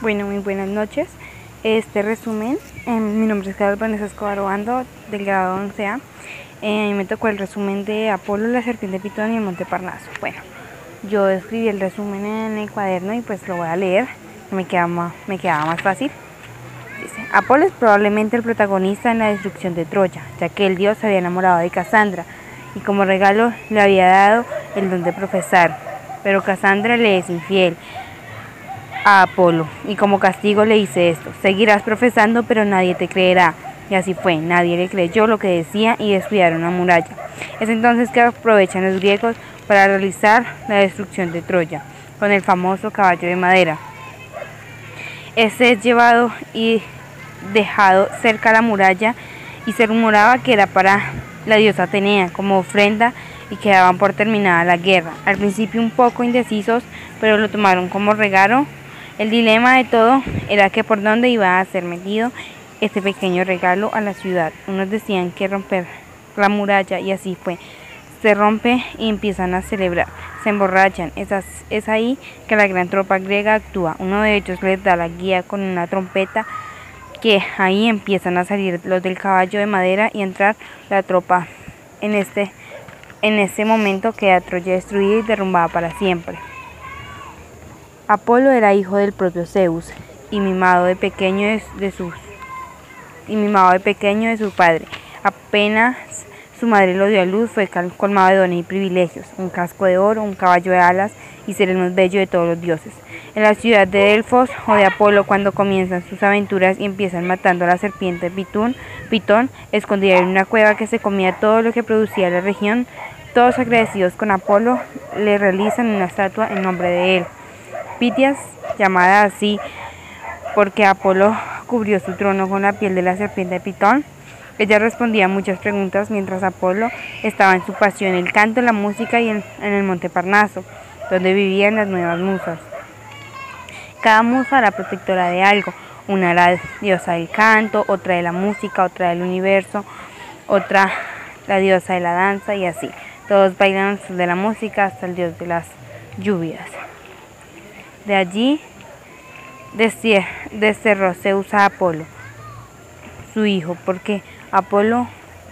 Bueno, muy buenas noches. Este resumen, eh, mi nombre es Carlos Vanessa Escobar Obando, del grado 11A. Eh, me tocó el resumen de Apolo, la serpiente pitón y el monte Parnaso. Bueno, yo escribí el resumen en el cuaderno y pues lo voy a leer, me queda más, me quedaba más fácil. Dice, Apolo es probablemente el protagonista en la destrucción de Troya, ya que el dios se había enamorado de Casandra y como regalo le había dado el don de profesar, pero Casandra le es infiel a Apolo, y como castigo le hice esto, seguirás profesando pero nadie te creerá. Y así fue, nadie le creyó lo que decía y descuidaron la muralla. Es entonces que aprovechan los griegos para realizar la destrucción de Troya, con el famoso caballo de madera. Este es llevado y dejado cerca a la muralla y se rumoraba que era para la diosa Atenea como ofrenda y quedaban por terminada la guerra. Al principio un poco indecisos, pero lo tomaron como regalo el dilema de todo era que por dónde iba a ser metido este pequeño regalo a la ciudad. Unos decían que romper la muralla y así fue. Se rompe y empiezan a celebrar, se emborrachan. Es, ahí que la gran tropa griega actúa. Uno de ellos les da la guía con una trompeta que ahí empiezan a salir los del caballo de madera y entrar la tropa. En este, en este momento queda Troya destruida y derrumbada para siempre. Apolo era hijo del propio Zeus y mimado de pequeño de, y mimado de pequeño de su padre. Apenas su madre lo dio a luz, fue colmado de dones y privilegios, un casco de oro, un caballo de alas y ser el más bello de todos los dioses. En la ciudad de Delfos o de Apolo, cuando comienzan sus aventuras y empiezan matando a la serpiente Pitón, Pitón escondida en una cueva que se comía todo lo que producía la región, todos agradecidos con Apolo le realizan una estatua en nombre de él. Pitias, llamada así porque Apolo cubrió su trono con la piel de la serpiente Pitón. Ella respondía a muchas preguntas mientras Apolo estaba en su pasión, el canto, la música y en, el monte Parnaso, donde vivían las nuevas musas. Cada musa era protectora de algo. Una era diosa del canto, otra de la música, otra del universo, otra la diosa de la danza y así. Todos bailan de la música hasta el dios de las lluvias. De allí desterró Zeus a Apolo, su hijo, porque Apolo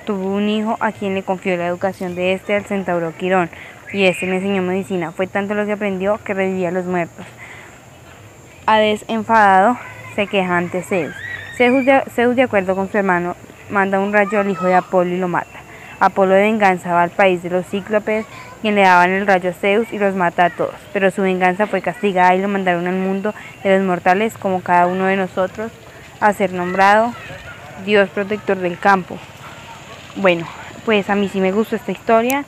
tuvo un hijo a quien le confió la educación de este al centauro Quirón, y este le enseñó medicina. Fue tanto lo que aprendió que revivía a los muertos. Hades, enfadado, se queja ante Zeus. Zeus de, acuerdo con su hermano, manda un rayo al hijo de Apolo y lo mata. Apolo de venganza va al país de los cíclopes quien le daban el rayo a Zeus y los mata a todos. Pero su venganza fue castigada y lo mandaron al mundo de los mortales, como cada uno de nosotros, a ser nombrado Dios protector del campo. Bueno, pues a mí sí me gustó esta historia,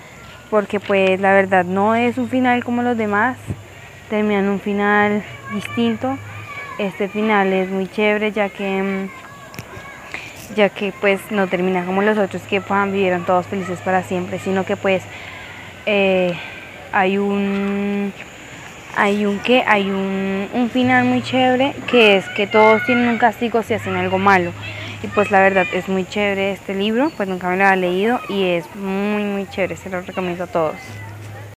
porque pues la verdad no es un final como los demás, terminan un final distinto. Este final es muy chévere ya que ya que pues no termina como los otros que pues, vivieron todos felices para siempre, sino que pues eh, hay un hay un que hay un, final muy chévere que es que todos tienen un castigo si hacen algo malo. Y pues la verdad es muy chévere este libro pues nunca me lo había leído y es muy muy chévere se lo recomiendo a todos